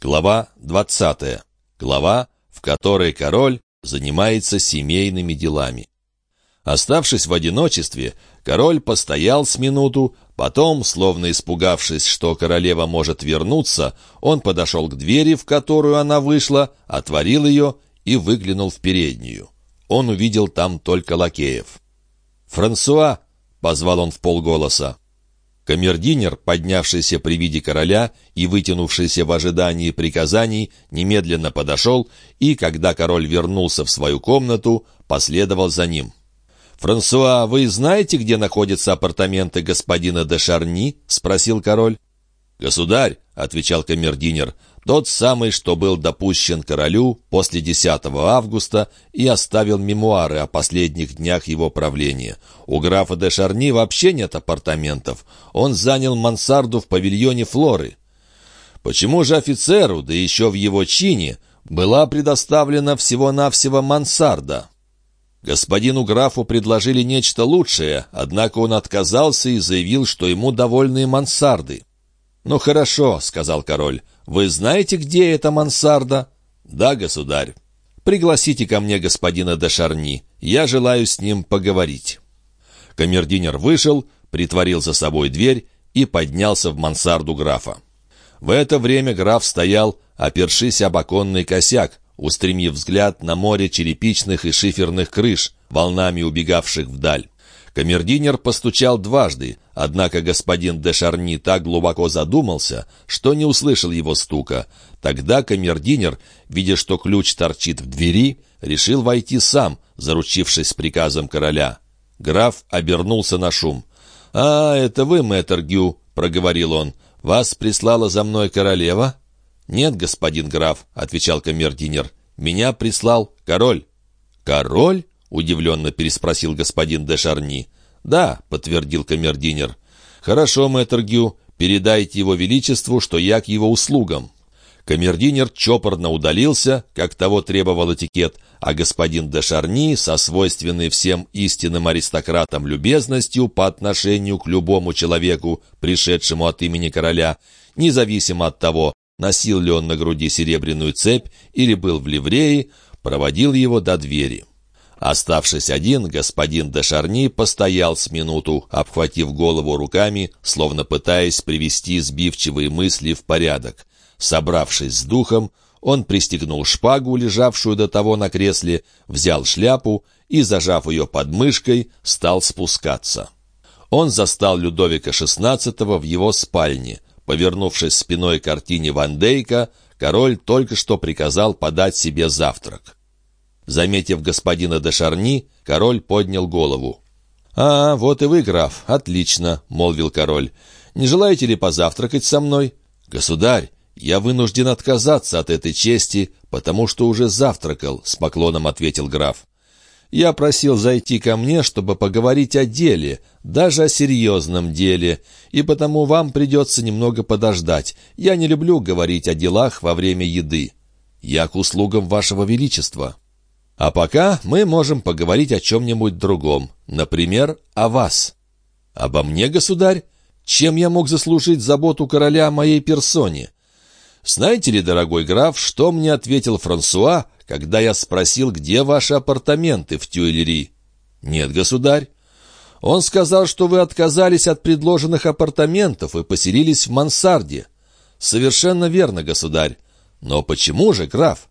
Глава 20. Глава, в которой король занимается семейными делами. Оставшись в одиночестве, король постоял с минуту, потом, словно испугавшись, что королева может вернуться, он подошел к двери, в которую она вышла, отворил ее и выглянул в переднюю. Он увидел там только лакеев. «Франсуа!» — позвал он в полголоса. Камердинер, поднявшийся при виде короля и вытянувшийся в ожидании приказаний, немедленно подошел и, когда король вернулся в свою комнату, последовал за ним. «Франсуа, вы знаете, где находятся апартаменты господина де Шарни?» — спросил король. «Государь», — отвечал камердинер, тот самый, что был допущен королю после 10 августа и оставил мемуары о последних днях его правления. У графа де Шарни вообще нет апартаментов. Он занял мансарду в павильоне Флоры. Почему же офицеру, да еще в его чине, была предоставлена всего-навсего мансарда? Господину графу предложили нечто лучшее, однако он отказался и заявил, что ему довольны мансарды. «Ну хорошо», — сказал король, — «вы знаете, где эта мансарда?» «Да, государь». «Пригласите ко мне господина де Шарни. Я желаю с ним поговорить». Камердинер вышел, притворил за собой дверь и поднялся в мансарду графа. В это время граф стоял, опершись об оконный косяк, устремив взгляд на море черепичных и шиферных крыш, волнами убегавших вдаль. Камердинер постучал дважды, однако господин де Шарни так глубоко задумался, что не услышал его стука. Тогда камердинер, видя, что ключ торчит в двери, решил войти сам, заручившись приказом короля. Граф обернулся на шум. «А, это вы, мэтр Гю», — проговорил он. «Вас прислала за мной королева?» «Нет, господин граф», — отвечал камердинер. «Меня прислал король». «Король?» — удивленно переспросил господин де Шарни. «Да», — подтвердил камердинер. «Хорошо, мэтр Гю, передайте его величеству, что я к его услугам». Камердинер чопорно удалился, как того требовал этикет, а господин де Шарни, со свойственной всем истинным аристократам любезностью по отношению к любому человеку, пришедшему от имени короля, независимо от того, носил ли он на груди серебряную цепь или был в ливрее, проводил его до двери. Оставшись один, господин де Шарни постоял с минуту, обхватив голову руками, словно пытаясь привести сбивчивые мысли в порядок. Собравшись с духом, он пристегнул шпагу, лежавшую до того на кресле, взял шляпу и, зажав ее под мышкой, стал спускаться. Он застал Людовика XVI в его спальне. Повернувшись спиной к картине Ван Дейка, король только что приказал подать себе завтрак. Заметив господина де Шарни, король поднял голову. «А, вот и вы, граф, отлично», — молвил король. «Не желаете ли позавтракать со мной?» «Государь, я вынужден отказаться от этой чести, потому что уже завтракал», — с поклоном ответил граф. «Я просил зайти ко мне, чтобы поговорить о деле, даже о серьезном деле, и потому вам придется немного подождать. Я не люблю говорить о делах во время еды. Я к услугам вашего величества». А пока мы можем поговорить о чем-нибудь другом, например, о вас. Обо мне, государь? Чем я мог заслужить заботу короля о моей персоне? Знаете ли, дорогой граф, что мне ответил Франсуа, когда я спросил, где ваши апартаменты в Тюэлери? Нет, государь. Он сказал, что вы отказались от предложенных апартаментов и поселились в мансарде. Совершенно верно, государь. Но почему же, граф?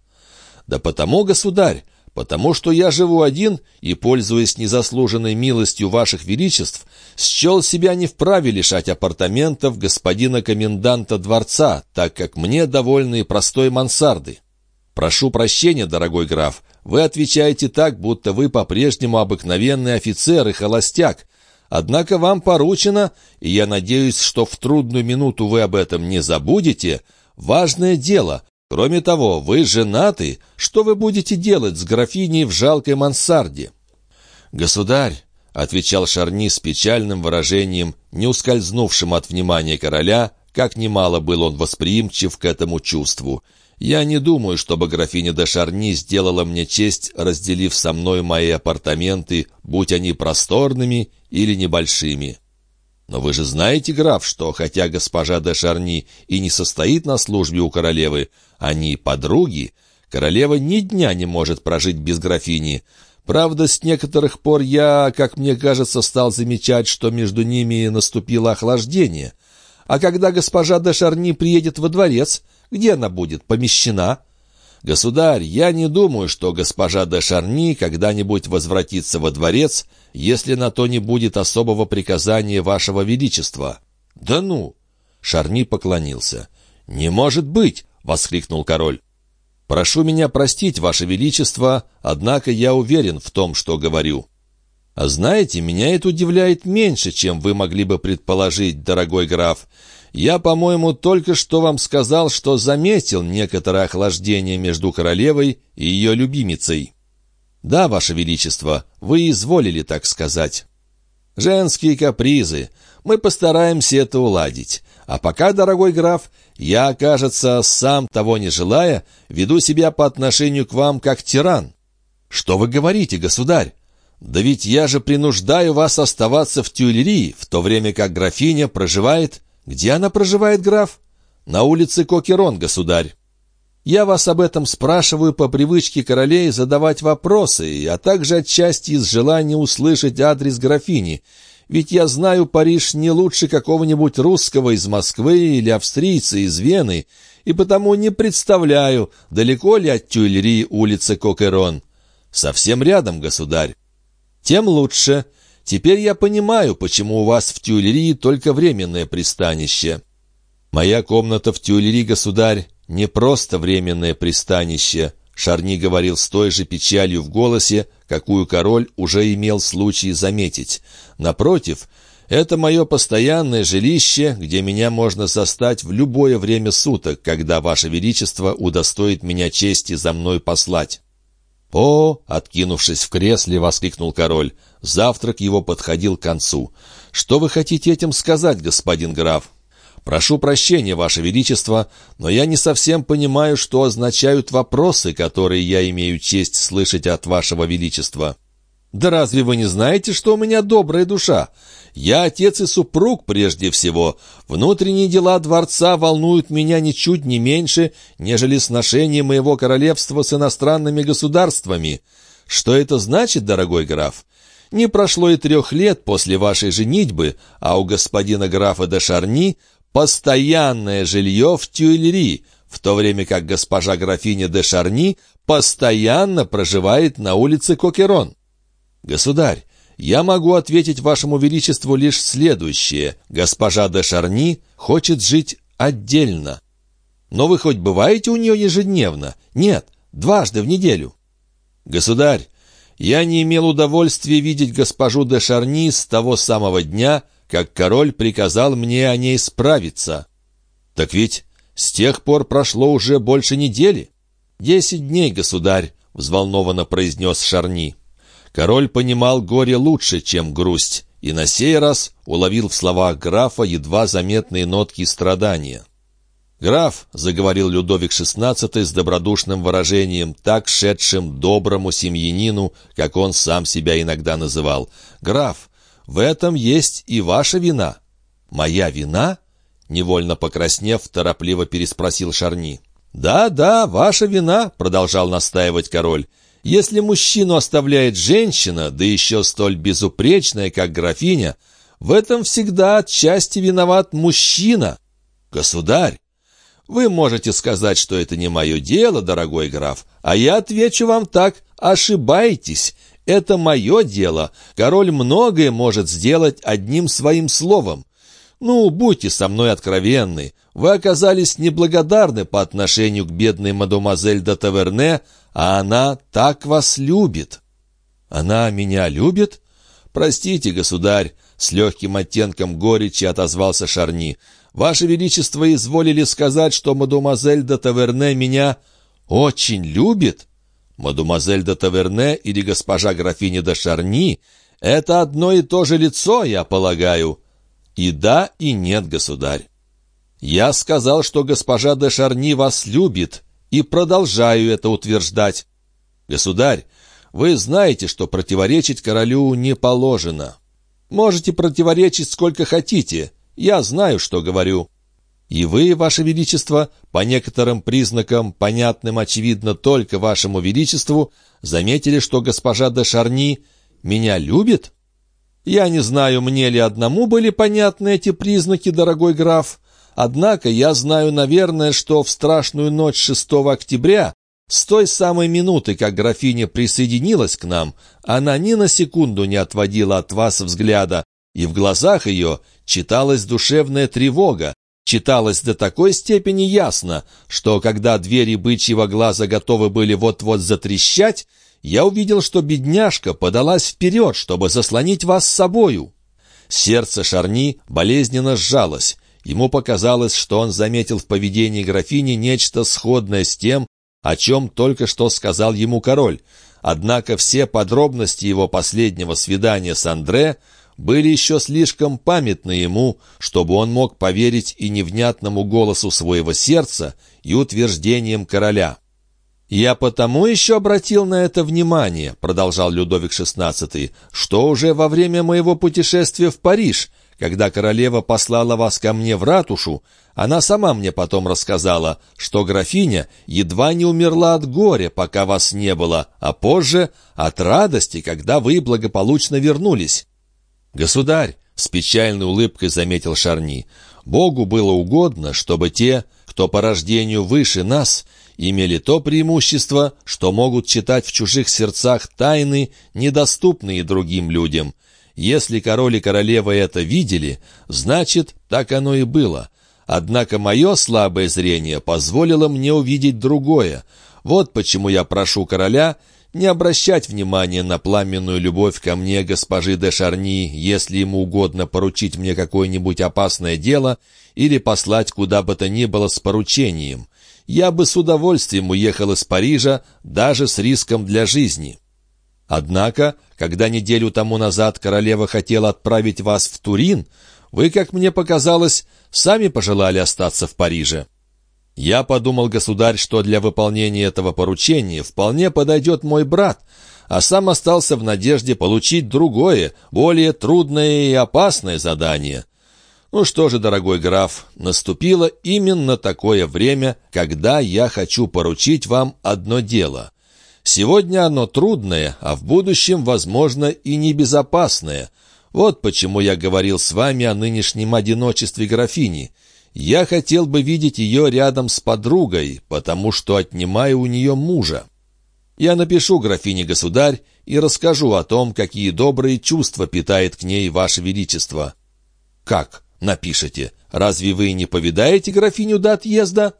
Да потому, государь, потому что я живу один и, пользуясь незаслуженной милостью ваших величеств, счел себя не вправе лишать апартаментов господина коменданта дворца, так как мне довольны простой мансарды. Прошу прощения, дорогой граф, вы отвечаете так, будто вы по-прежнему обыкновенный офицер и холостяк, Однако вам поручено, и я надеюсь, что в трудную минуту вы об этом не забудете, важное дело, Кроме того, вы женаты. Что вы будете делать с графиней в жалкой мансарде?» «Государь», — отвечал Шарни с печальным выражением, не ускользнувшим от внимания короля, как немало был он восприимчив к этому чувству. «Я не думаю, чтобы графиня де Шарни сделала мне честь, разделив со мной мои апартаменты, будь они просторными или небольшими». Но вы же знаете, граф, что хотя госпожа де Шарни и не состоит на службе у королевы, они подруги, королева ни дня не может прожить без графини. Правда, с некоторых пор я, как мне кажется, стал замечать, что между ними наступило охлаждение. А когда госпожа де Шарни приедет во дворец, где она будет помещена?» «Государь, я не думаю, что госпожа де Шарни когда-нибудь возвратится во дворец, если на то не будет особого приказания вашего величества». «Да ну!» Шарни поклонился. «Не может быть!» — воскликнул король. «Прошу меня простить, ваше величество, однако я уверен в том, что говорю». «А знаете, меня это удивляет меньше, чем вы могли бы предположить, дорогой граф. Я, по-моему, только что вам сказал, что заметил некоторое охлаждение между королевой и ее любимицей. Да, ваше величество, вы изволили так сказать. Женские капризы. Мы постараемся это уладить. А пока, дорогой граф, я, кажется, сам того не желая, веду себя по отношению к вам как тиран. Что вы говорите, государь? Да ведь я же принуждаю вас оставаться в Тюильрии, в то время как графиня проживает «Где она проживает, граф?» «На улице Кокерон, государь». «Я вас об этом спрашиваю по привычке королей задавать вопросы, а также отчасти из желания услышать адрес графини, ведь я знаю Париж не лучше какого-нибудь русского из Москвы или австрийца из Вены, и потому не представляю, далеко ли от Тюильри улица Кокерон. Совсем рядом, государь. Тем лучше. Теперь я понимаю, почему у вас в Тюильри только временное пристанище. Моя комната в Тюильри, государь, не просто временное пристанище, Шарни говорил с той же печалью в голосе, какую король уже имел случай заметить. Напротив, это мое постоянное жилище, где меня можно застать в любое время суток, когда Ваше Величество удостоит меня чести за мной послать. «О!» — откинувшись в кресле, воскликнул король. Завтрак его подходил к концу. «Что вы хотите этим сказать, господин граф?» «Прошу прощения, Ваше Величество, но я не совсем понимаю, что означают вопросы, которые я имею честь слышать от Вашего Величества». «Да разве вы не знаете, что у меня добрая душа? Я отец и супруг прежде всего. Внутренние дела дворца волнуют меня ничуть не меньше, нежели сношение моего королевства с иностранными государствами. Что это значит, дорогой граф? Не прошло и трех лет после вашей женитьбы, а у господина графа де Шарни постоянное жилье в Тюильри, в то время как госпожа графиня де Шарни постоянно проживает на улице Кокерон. Государь, я могу ответить вашему величеству лишь следующее. Госпожа де Шарни хочет жить отдельно. Но вы хоть бываете у нее ежедневно? Нет, дважды в неделю. Государь, я не имел удовольствия видеть госпожу де Шарни с того самого дня, как король приказал мне о ней справиться. Так ведь с тех пор прошло уже больше недели. Десять дней, государь, — взволнованно произнес Шарни. Король понимал горе лучше, чем грусть, и на сей раз уловил в словах графа едва заметные нотки страдания. «Граф», — заговорил Людовик XVI с добродушным выражением, так шедшим доброму семьянину, как он сам себя иногда называл, «Граф, в этом есть и ваша вина». «Моя вина?» — невольно покраснев, торопливо переспросил Шарни. «Да, да, ваша вина», — продолжал настаивать король. «Если мужчину оставляет женщина, да еще столь безупречная, как графиня, в этом всегда отчасти виноват мужчина». «Государь!» Вы можете сказать, что это не мое дело, дорогой граф, а я отвечу вам так, ошибаетесь. Это мое дело. Король многое может сделать одним своим словом. Ну, будьте со мной откровенны. Вы оказались неблагодарны по отношению к бедной мадемуазель де Таверне, а она так вас любит. Она меня любит? Простите, государь, с легким оттенком горечи отозвался Шарни. Ваше Величество изволили сказать, что мадемуазель де Таверне меня очень любит? Мадемуазель де Таверне или госпожа графиня де Шарни — это одно и то же лицо, я полагаю. И да, и нет, государь. Я сказал, что госпожа де Шарни вас любит, и продолжаю это утверждать. Государь, вы знаете, что противоречить королю не положено. Можете противоречить сколько хотите. Я знаю, что говорю. И вы, ваше величество, по некоторым признакам, понятным, очевидно, только вашему величеству, заметили, что госпожа де Шарни меня любит? Я не знаю, мне ли одному были понятны эти признаки, дорогой граф, однако я знаю, наверное, что в страшную ночь 6 октября с той самой минуты, как графиня присоединилась к нам, она ни на секунду не отводила от вас взгляда, и в глазах ее читалась душевная тревога, читалась до такой степени ясно, что когда двери бычьего глаза готовы были вот-вот затрещать, я увидел, что бедняжка подалась вперед, чтобы заслонить вас собою. Сердце Шарни болезненно сжалось. Ему показалось, что он заметил в поведении графини нечто сходное с тем, о чем только что сказал ему король. Однако все подробности его последнего свидания с Андре были еще слишком памятны ему, чтобы он мог поверить и невнятному голосу своего сердца, и утверждениям короля. «Я потому еще обратил на это внимание», — продолжал Людовик XVI, «что уже во время моего путешествия в Париж когда королева послала вас ко мне в ратушу, она сама мне потом рассказала, что графиня едва не умерла от горя, пока вас не было, а позже от радости, когда вы благополучно вернулись. «Государь», — с печальной улыбкой заметил Шарни, «Богу было угодно, чтобы те, кто по рождению выше нас, имели то преимущество, что могут читать в чужих сердцах тайны, недоступные другим людям». Если король и королева это видели, значит, так оно и было. Однако мое слабое зрение позволило мне увидеть другое. Вот почему я прошу короля не обращать внимания на пламенную любовь ко мне госпожи де Шарни, если ему угодно поручить мне какое-нибудь опасное дело или послать куда бы то ни было с поручением. Я бы с удовольствием уехал из Парижа, даже с риском для жизни». Однако, когда неделю тому назад королева хотела отправить вас в Турин, вы, как мне показалось, сами пожелали остаться в Париже. Я подумал, государь, что для выполнения этого поручения вполне подойдет мой брат, а сам остался в надежде получить другое, более трудное и опасное задание. Ну что же, дорогой граф, наступило именно такое время, когда я хочу поручить вам одно дело — Сегодня оно трудное, а в будущем, возможно, и небезопасное. Вот почему я говорил с вами о нынешнем одиночестве графини. Я хотел бы видеть ее рядом с подругой, потому что отнимаю у нее мужа. Я напишу графине государь и расскажу о том, какие добрые чувства питает к ней ваше величество. Как напишете? Разве вы не повидаете графиню до отъезда?»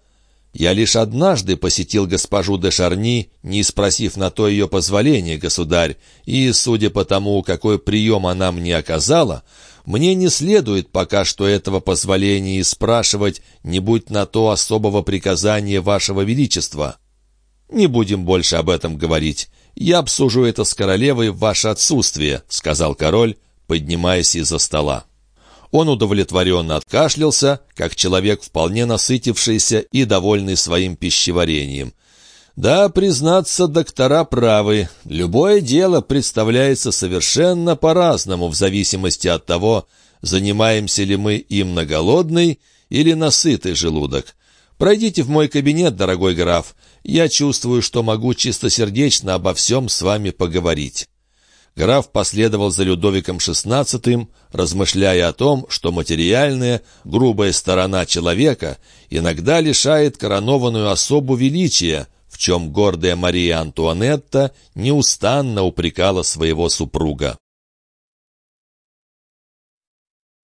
Я лишь однажды посетил госпожу де Шарни, не спросив на то ее позволения, государь, и, судя по тому, какой прием она мне оказала, мне не следует пока что этого позволения и спрашивать, не будь на то особого приказания вашего величества. Не будем больше об этом говорить. Я обсужу это с королевой в ваше отсутствие», — сказал король, поднимаясь из-за стола. Он удовлетворенно откашлялся, как человек, вполне насытившийся и довольный своим пищеварением. Да, признаться, доктора правы. Любое дело представляется совершенно по-разному в зависимости от того, занимаемся ли мы им на голодный или на сытый желудок. Пройдите в мой кабинет, дорогой граф. Я чувствую, что могу чистосердечно обо всем с вами поговорить. Граф последовал за Людовиком XVI, размышляя о том, что материальная, грубая сторона человека иногда лишает коронованную особу величия, в чем гордая Мария Антуанетта неустанно упрекала своего супруга.